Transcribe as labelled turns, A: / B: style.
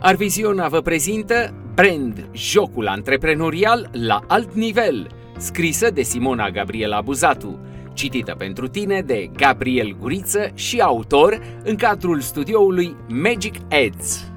A: Arviziona vă prezintă Brand, jocul antreprenorial la alt nivel, scrisă de Simona Gabriela Buzatu, citită pentru tine de Gabriel Guriță și autor în cadrul studioului Magic Ads.